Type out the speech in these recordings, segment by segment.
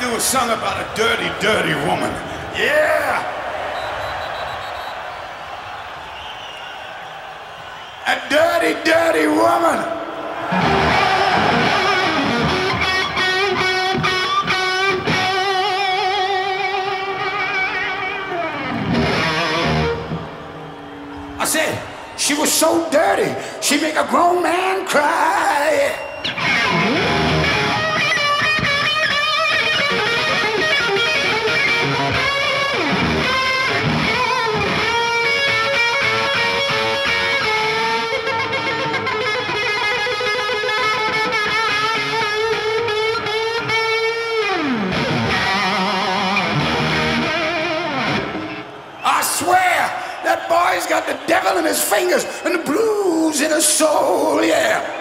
do a song about a dirty, dirty woman. Yeah! A dirty, dirty woman. I said, she was so dirty, she make a grown man cry. Devil in his fingers and the blues in his soul, yeah.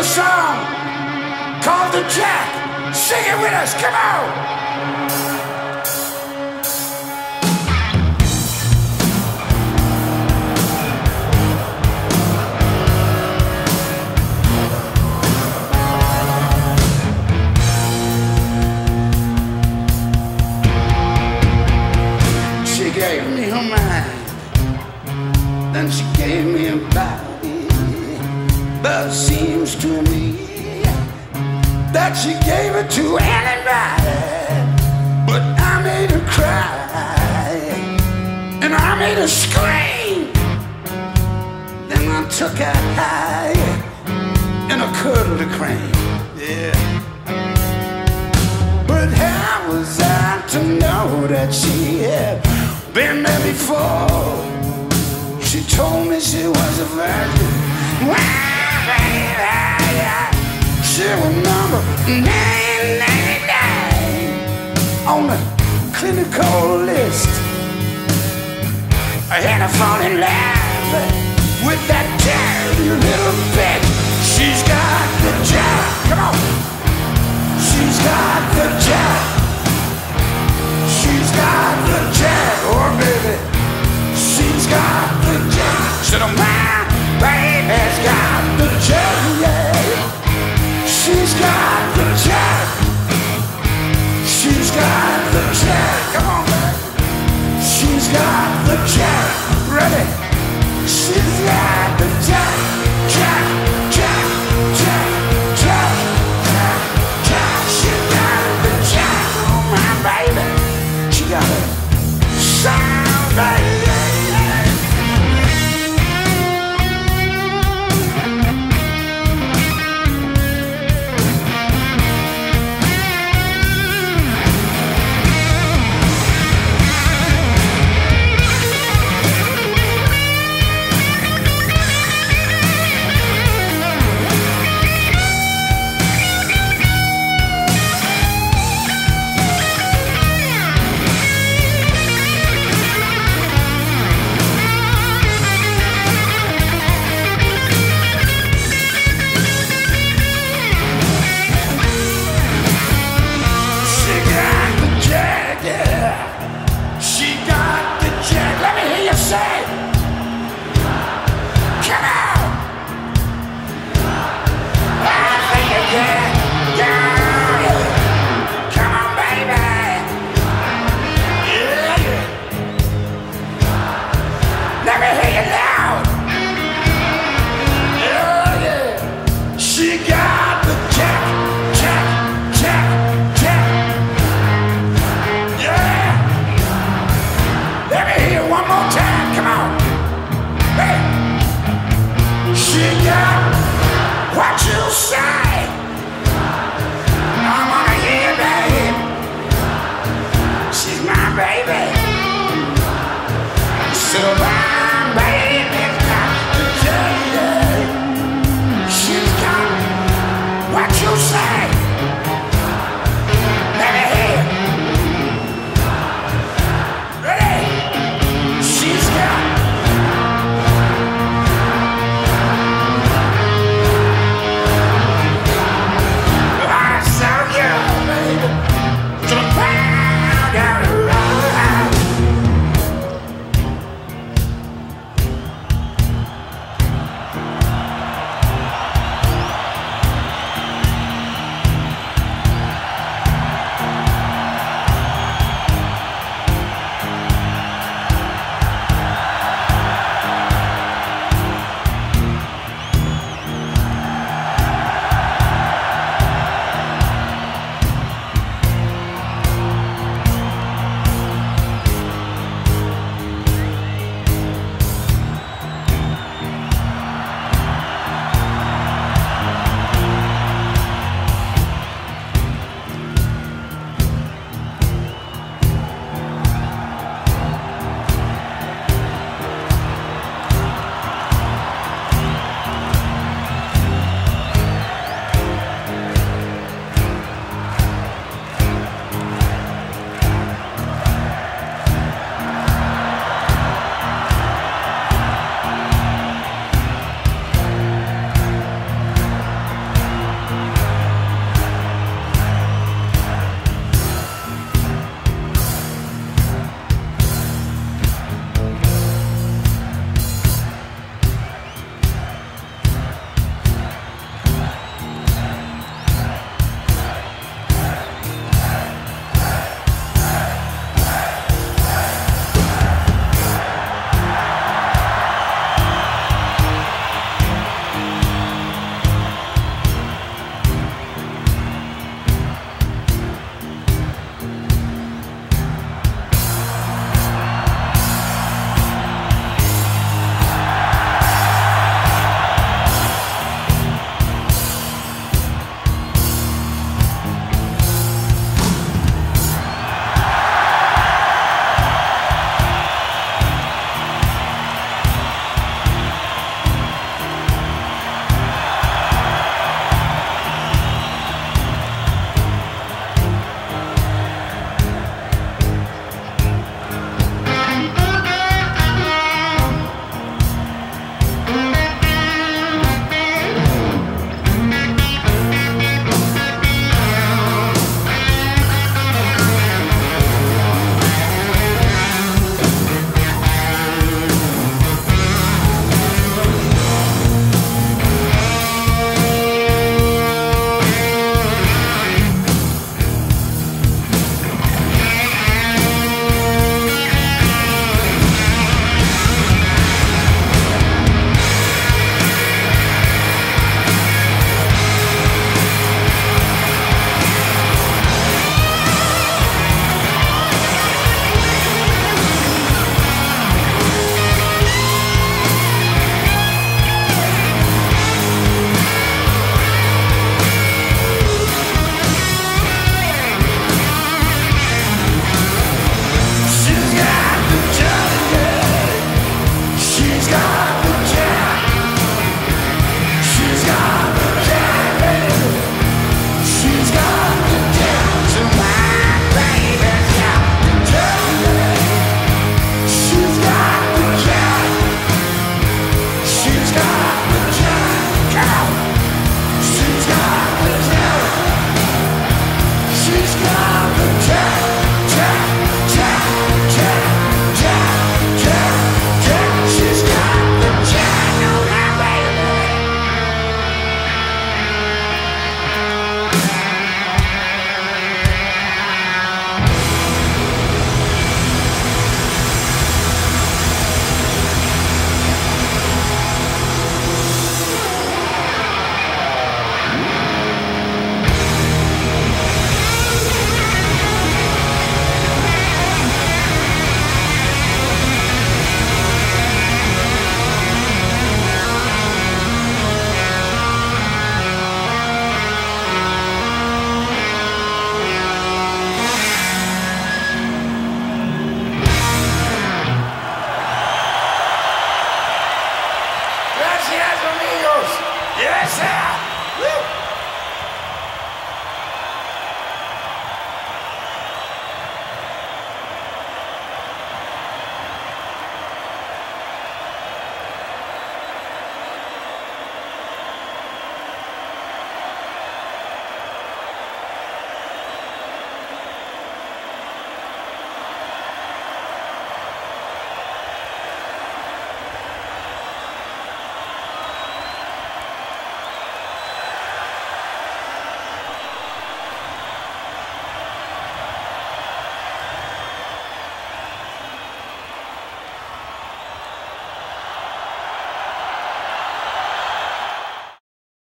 A song called The Jack. Sing it with us. Come on. But it seems to me that she gave it to anybody. But I made her cry. And I made her scream. Then I took her high. And I cuddled her cream. Yeah. But how was I to know that she had been there before? She told me she was a virgin. She was number 999 on the clinical list. I had to fall in love with that dirty little bitch. She's got the job. Come on. She's got the jack. She's got the jack. Oh, baby. She's got the jack. Said, oh, my baby's got the you